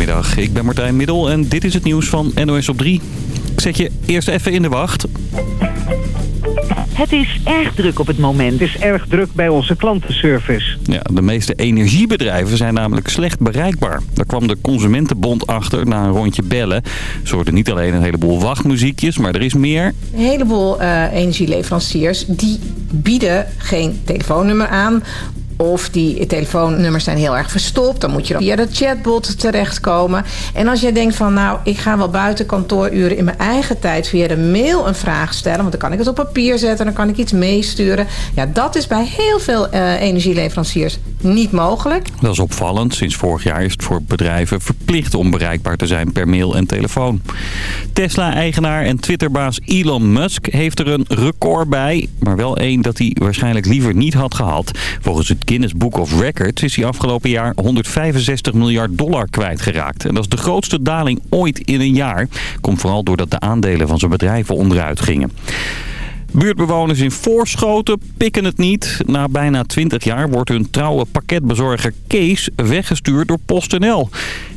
Goedemiddag, ik ben Martijn Middel en dit is het nieuws van NOS op 3. Ik zet je eerst even in de wacht. Het is erg druk op het moment. Het is erg druk bij onze klantenservice. Ja, de meeste energiebedrijven zijn namelijk slecht bereikbaar. Daar kwam de Consumentenbond achter na een rondje bellen. Ze hoorden niet alleen een heleboel wachtmuziekjes, maar er is meer. Een heleboel uh, energieleveranciers die bieden geen telefoonnummer aan of die telefoonnummers zijn heel erg verstopt. Dan moet je via de chatbot terechtkomen. En als jij denkt van nou, ik ga wel buiten kantooruren in mijn eigen tijd via de mail een vraag stellen. Want dan kan ik het op papier zetten, dan kan ik iets meesturen. Ja, dat is bij heel veel uh, energieleveranciers niet mogelijk. Dat is opvallend. Sinds vorig jaar is het voor bedrijven verplicht om bereikbaar te zijn per mail en telefoon. Tesla-eigenaar en Twitterbaas Elon Musk heeft er een record bij. Maar wel één dat hij waarschijnlijk liever niet had gehad. Volgens het Guinness Book of Records is hij afgelopen jaar 165 miljard dollar kwijtgeraakt. En dat is de grootste daling ooit in een jaar. Komt vooral doordat de aandelen van zijn bedrijven onderuit gingen. Buurtbewoners in Voorschoten pikken het niet. Na bijna 20 jaar wordt hun trouwe pakketbezorger Kees weggestuurd door PostNL.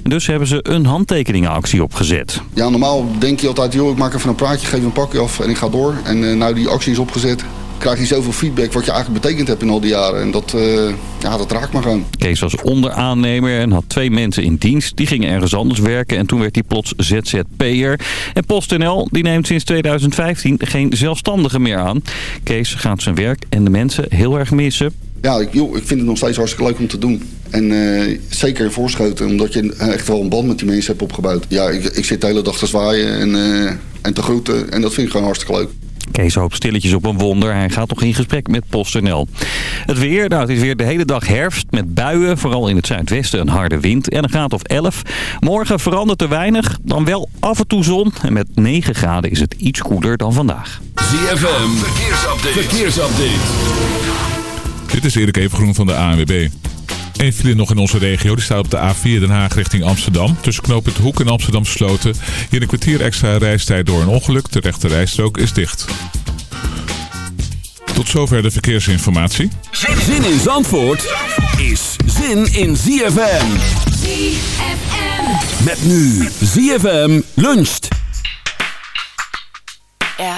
Dus hebben ze een handtekeningenactie opgezet. Ja, normaal denk je altijd, joh, ik maak even een praatje, geef een pakje af en ik ga door. En uh, nou die actie is opgezet, krijg je zoveel feedback wat je eigenlijk betekend hebt in al die jaren. En dat, uh, ja, dat raakt me gewoon. Kees was onderaannemer en had twee mensen in dienst. Die gingen ergens anders werken en toen werd hij plots ZZP'er. En PostNL die neemt sinds 2015 geen zelfstandige meer aan. Kees gaat zijn werk en de mensen heel erg missen. Ja, ik, joh, ik vind het nog steeds hartstikke leuk om te doen. En uh, zeker in Voorschoten, omdat je echt wel een band met die mensen hebt opgebouwd. Ja, ik, ik zit de hele dag te zwaaien en, uh, en te groeten en dat vind ik gewoon hartstikke leuk. Kees hoopt stilletjes op een wonder. Hij gaat nog in gesprek met PostNL. Het weer, nou, het is weer de hele dag herfst met buien. Vooral in het zuidwesten een harde wind en een graad of 11. Morgen verandert er weinig, dan wel af en toe zon. En met 9 graden is het iets koeler dan vandaag. ZFM, verkeersupdate. verkeersupdate. Dit is Erik Evengroen van de ANWB. Eén file nog in onze regio. Die staat op de A4 Den Haag richting Amsterdam. Tussen knooppunt Hoek en Amsterdam Sloten. Hier een kwartier extra reistijd door een ongeluk. De rechte rijstrook is dicht. Tot zover de verkeersinformatie. Zin in Zandvoort is zin in ZFM. ZFM. Met nu ZFM luncht. Ja.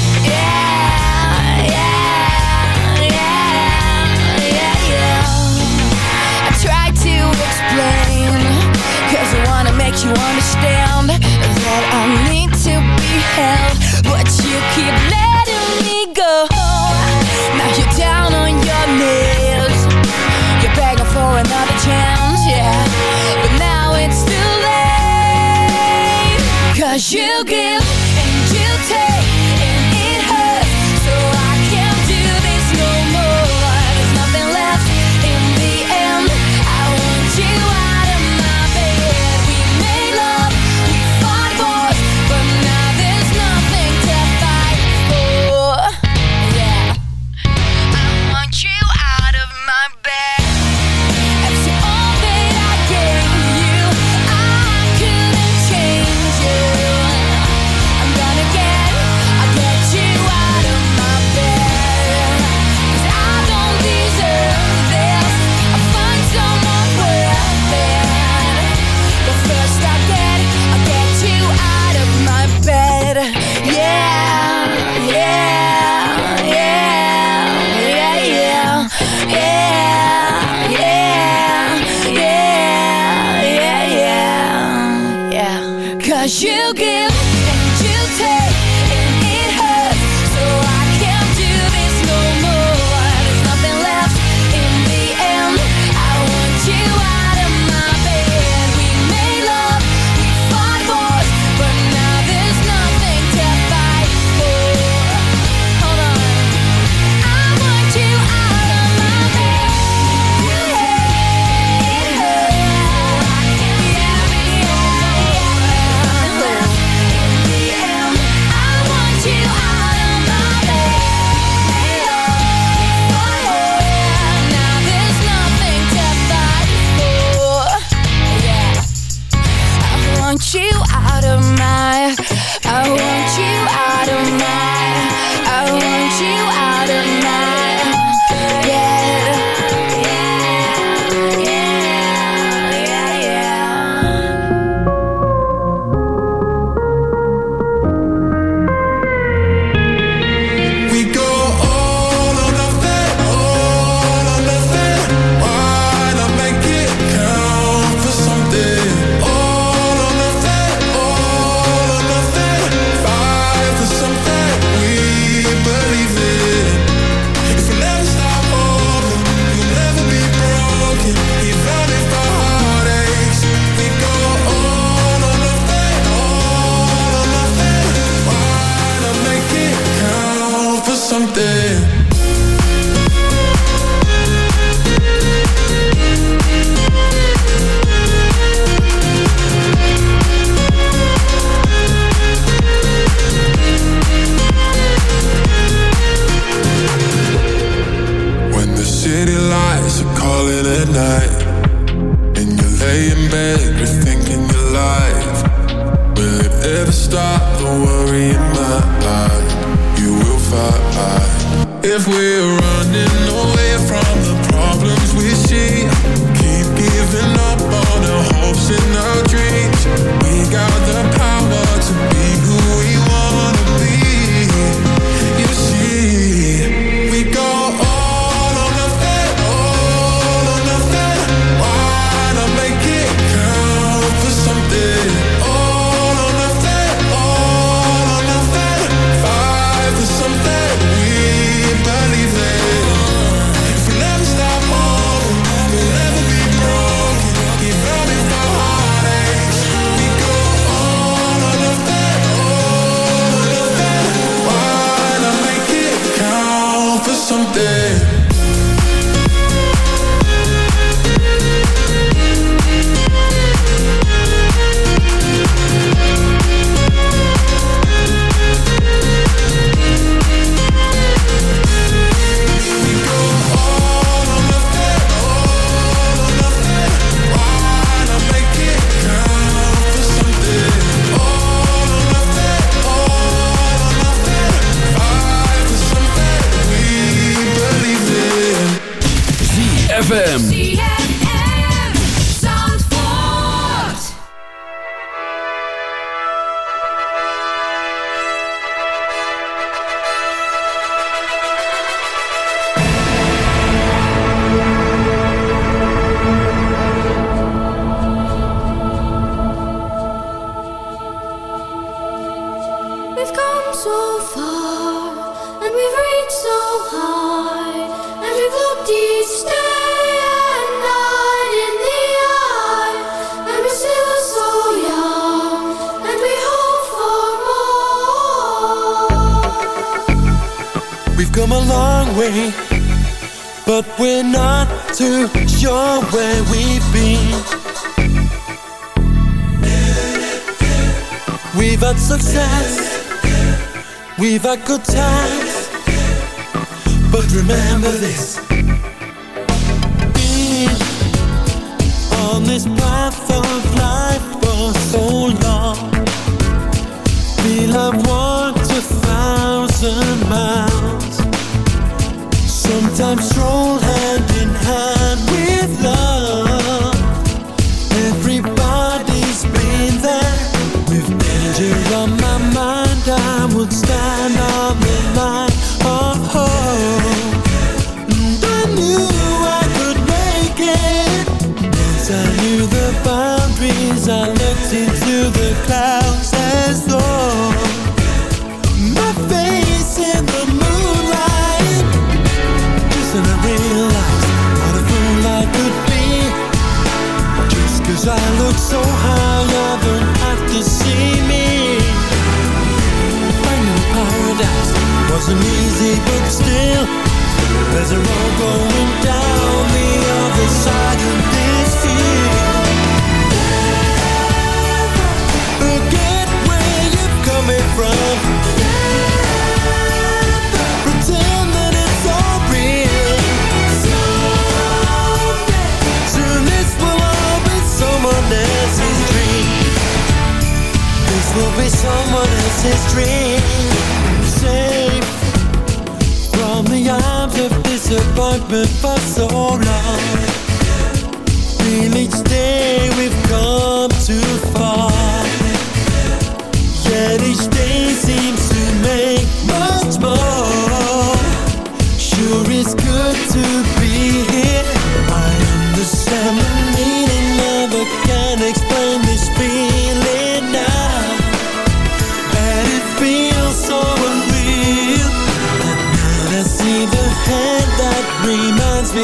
understand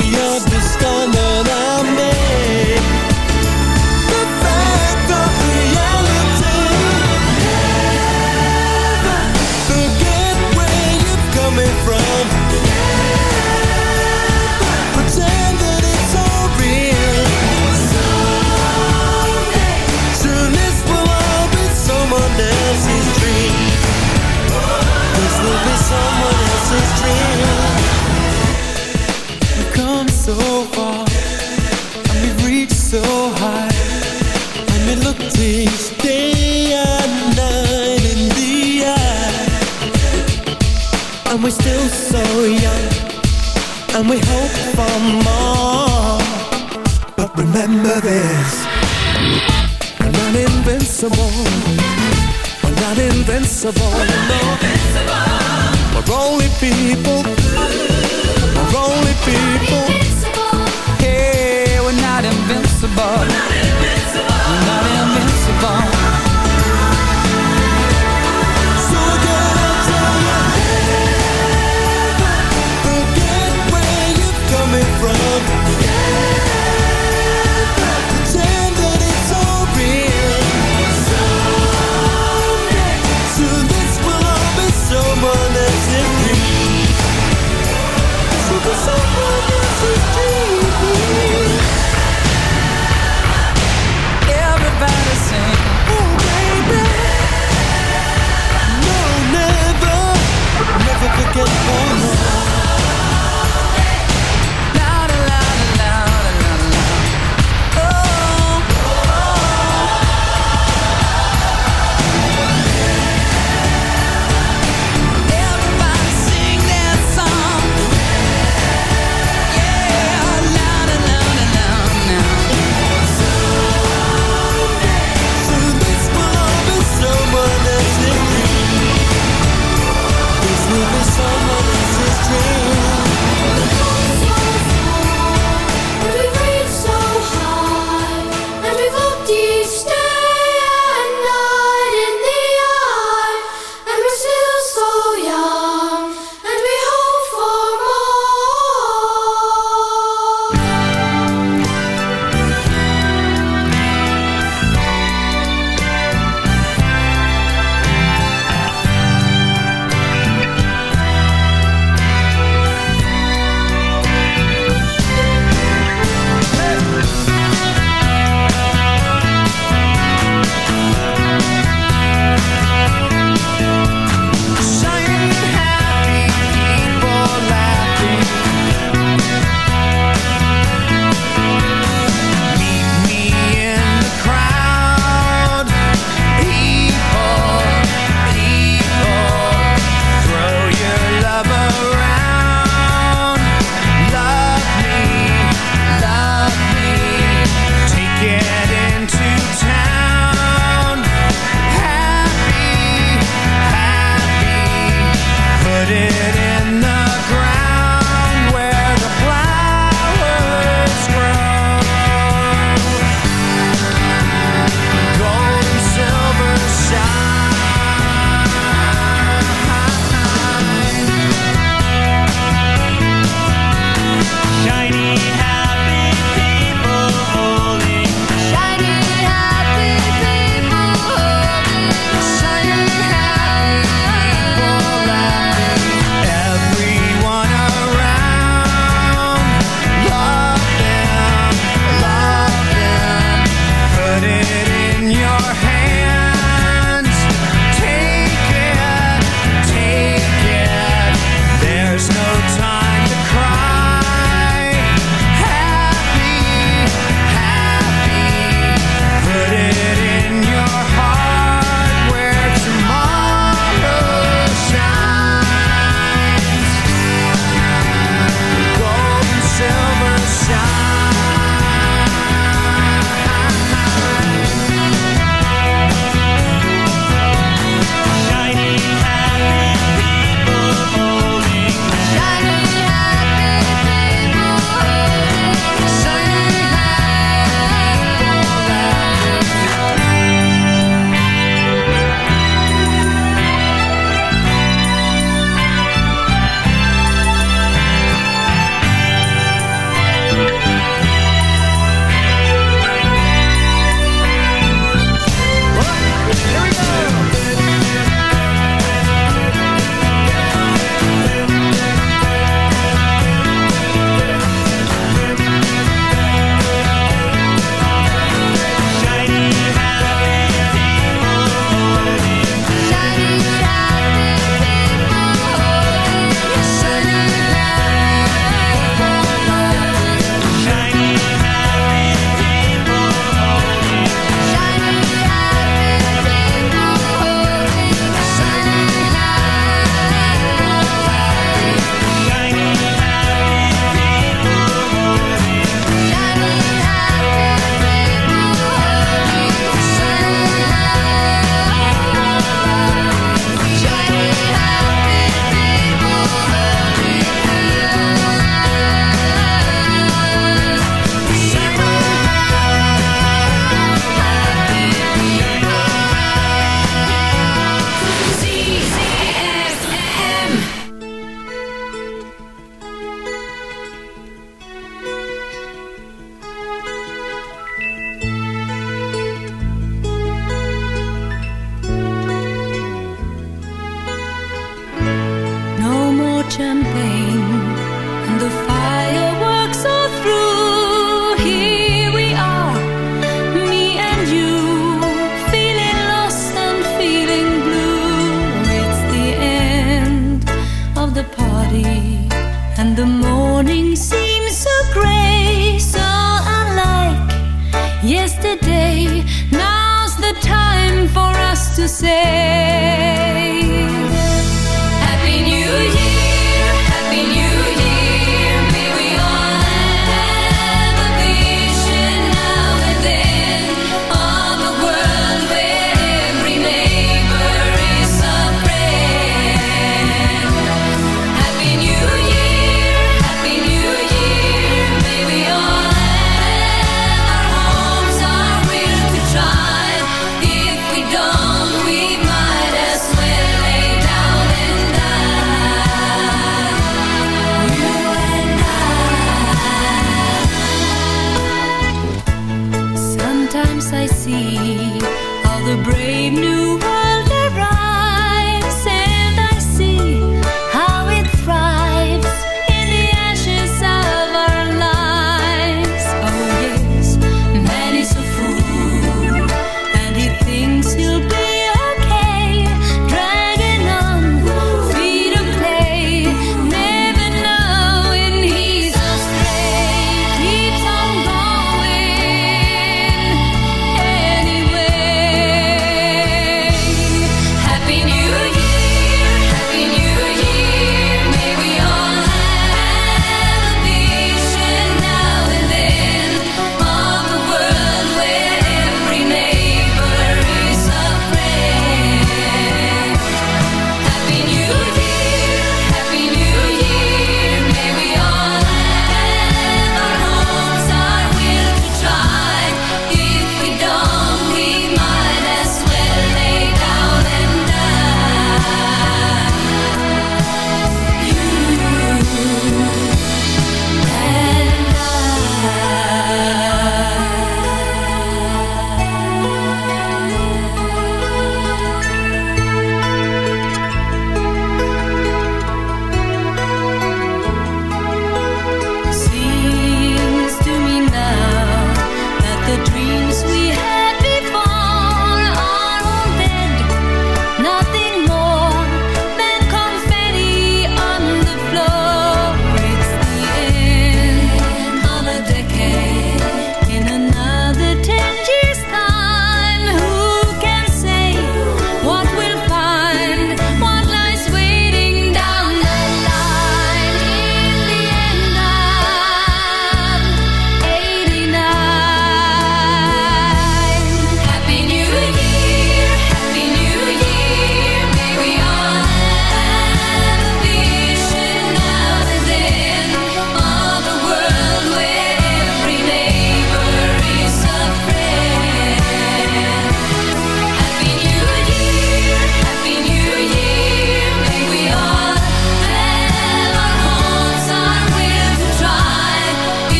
me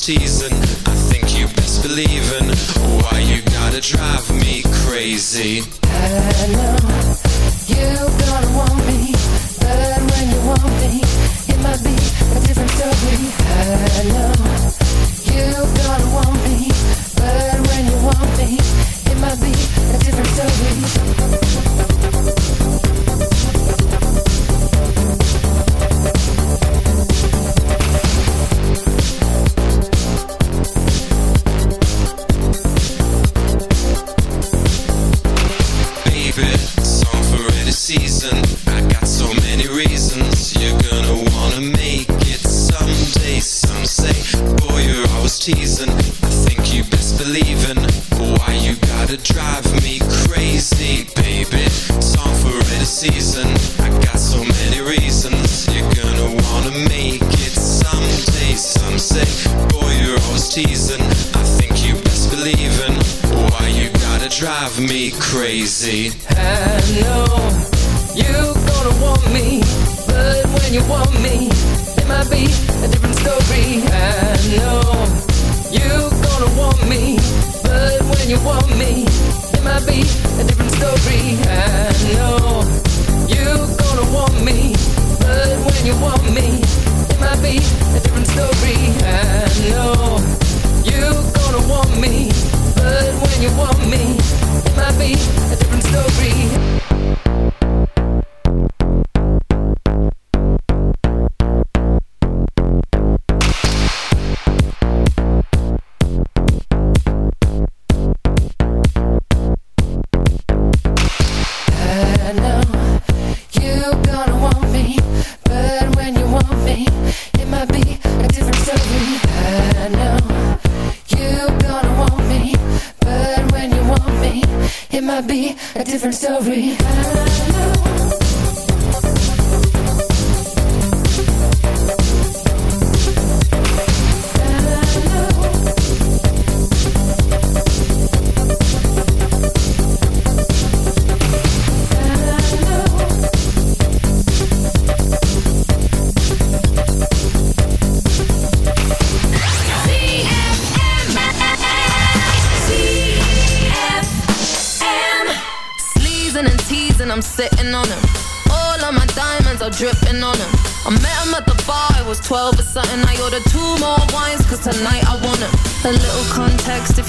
teasing. I think you best believe in why you gotta drive me crazy. I know you gonna want me, but when you want me, it might be a different story. I know you gonna want me, but when you want me, it might be a different story. A different story.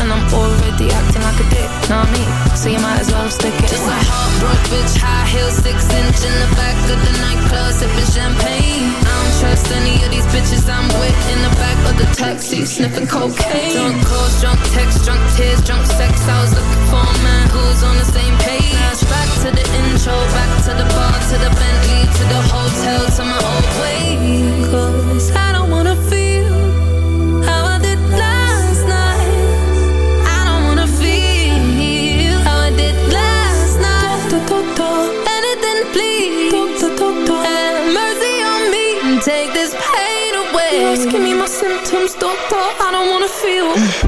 And I'm already acting like a dick, know what I mean? So you might as well stick it Just a heartbroken bitch, high heels, six inch in the back of the nightclub, sipping champagne. I don't trust any of these bitches I'm with in the back of the taxi, sniffing cocaine. Drunk calls, drunk texts, drunk tears, drunk sex. I was looking for a man who's on the same page. Back to the intro, back to the bar, to the Bentley, to the hotel, to my old way. Asking me my symptoms, doctor. I don't wanna feel.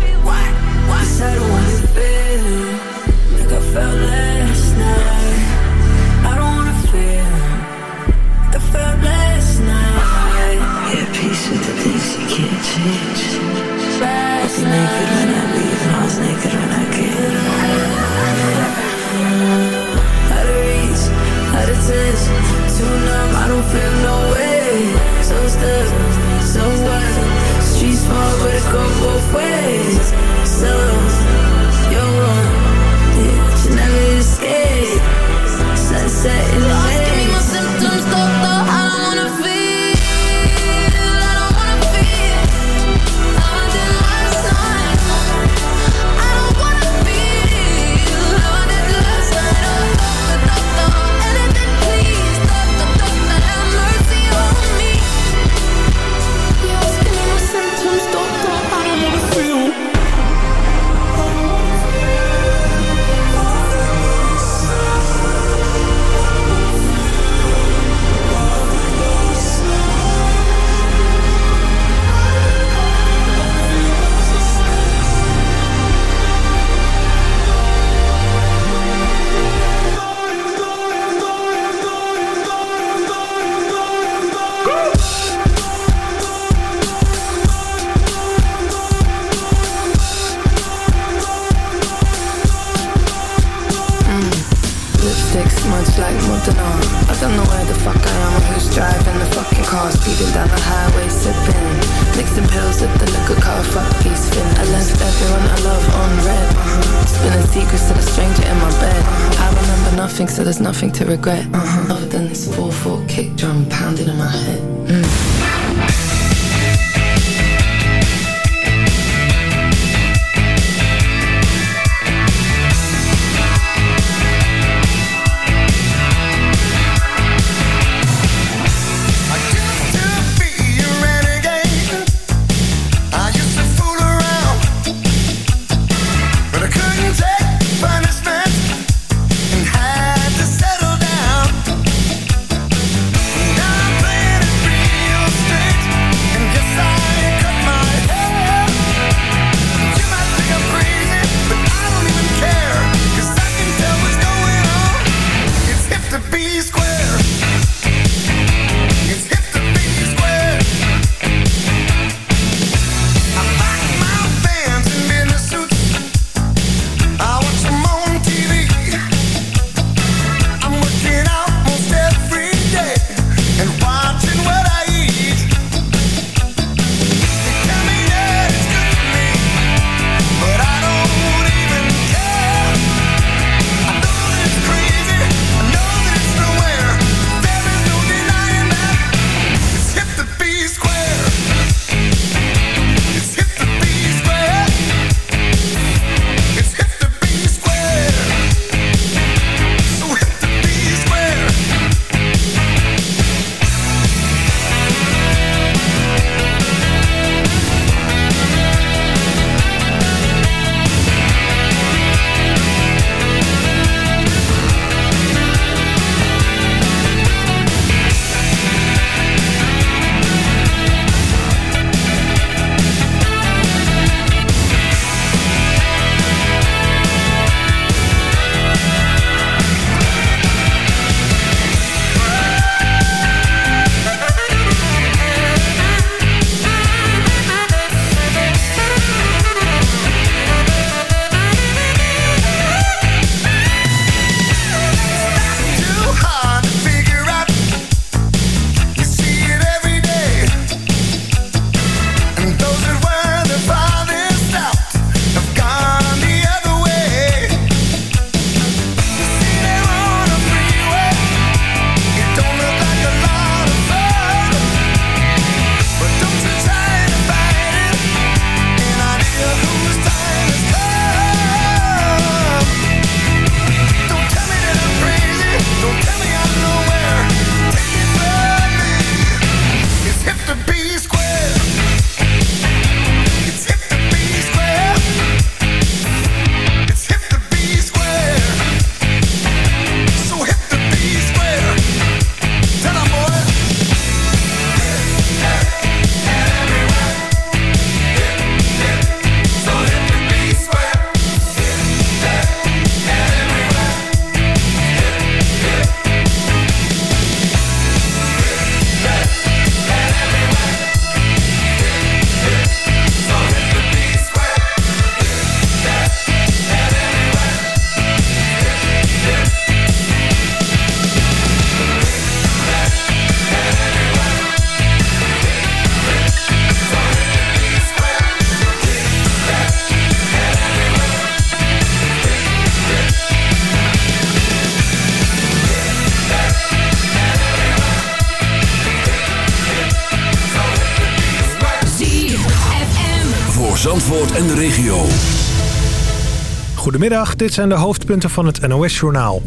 Goedemiddag, dit zijn de hoofdpunten van het NOS-journaal.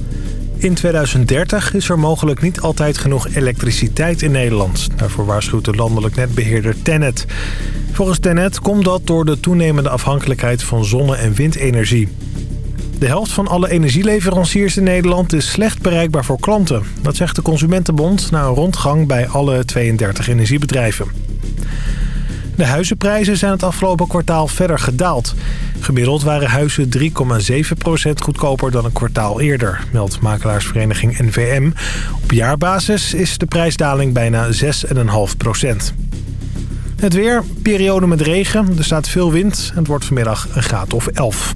In 2030 is er mogelijk niet altijd genoeg elektriciteit in Nederland. Daarvoor waarschuwt de landelijk netbeheerder Tennet. Volgens Tennet komt dat door de toenemende afhankelijkheid van zonne- en windenergie. De helft van alle energieleveranciers in Nederland is slecht bereikbaar voor klanten. Dat zegt de Consumentenbond na een rondgang bij alle 32 energiebedrijven. De huizenprijzen zijn het afgelopen kwartaal verder gedaald. Gemiddeld waren huizen 3,7% goedkoper dan een kwartaal eerder, meldt makelaarsvereniging NVM. Op jaarbasis is de prijsdaling bijna 6,5%. Het weer, periode met regen, er staat veel wind en het wordt vanmiddag een graad of 11.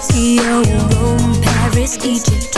Tokyo, Rome, Paris, Egypt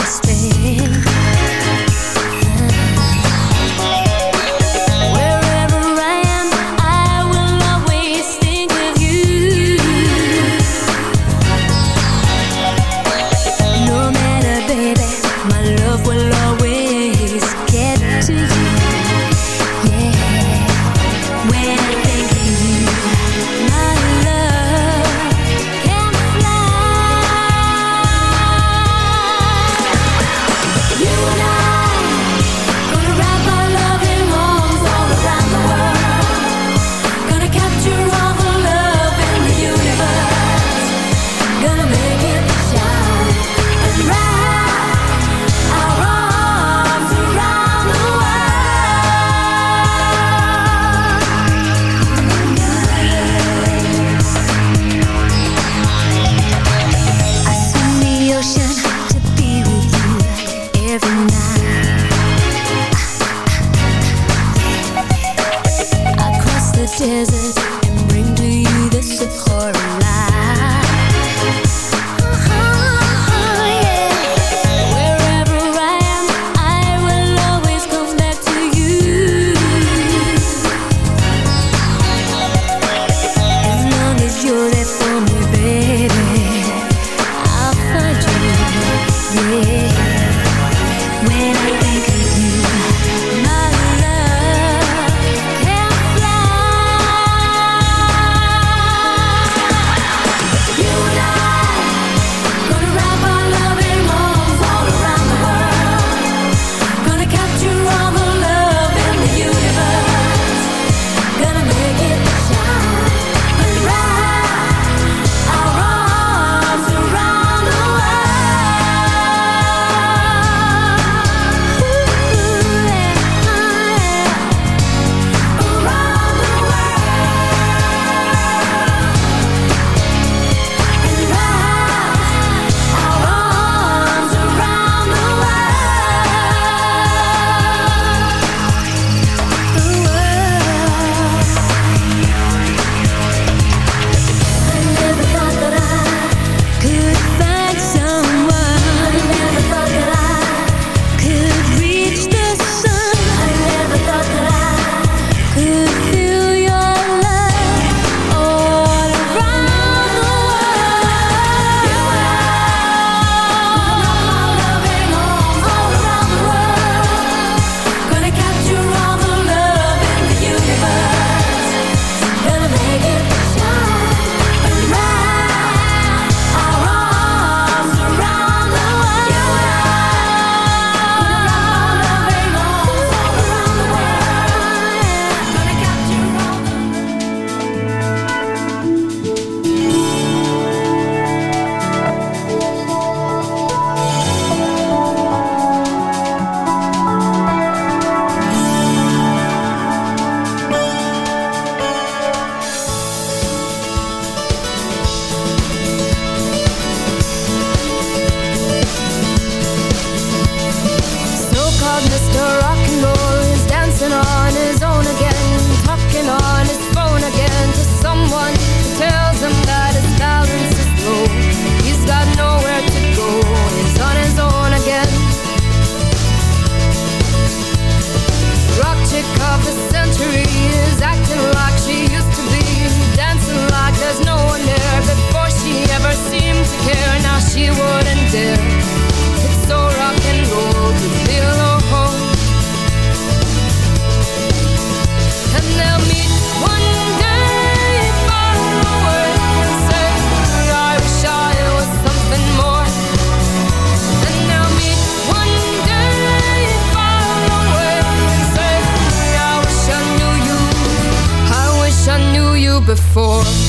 she wouldn't dare. It's so rock and roll to feel a hole. And they'll meet one day far away and say, I wish I was something more. And they'll meet one day far away and say, I wish I knew you. I wish I knew you before.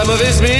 sa mauvaise mine.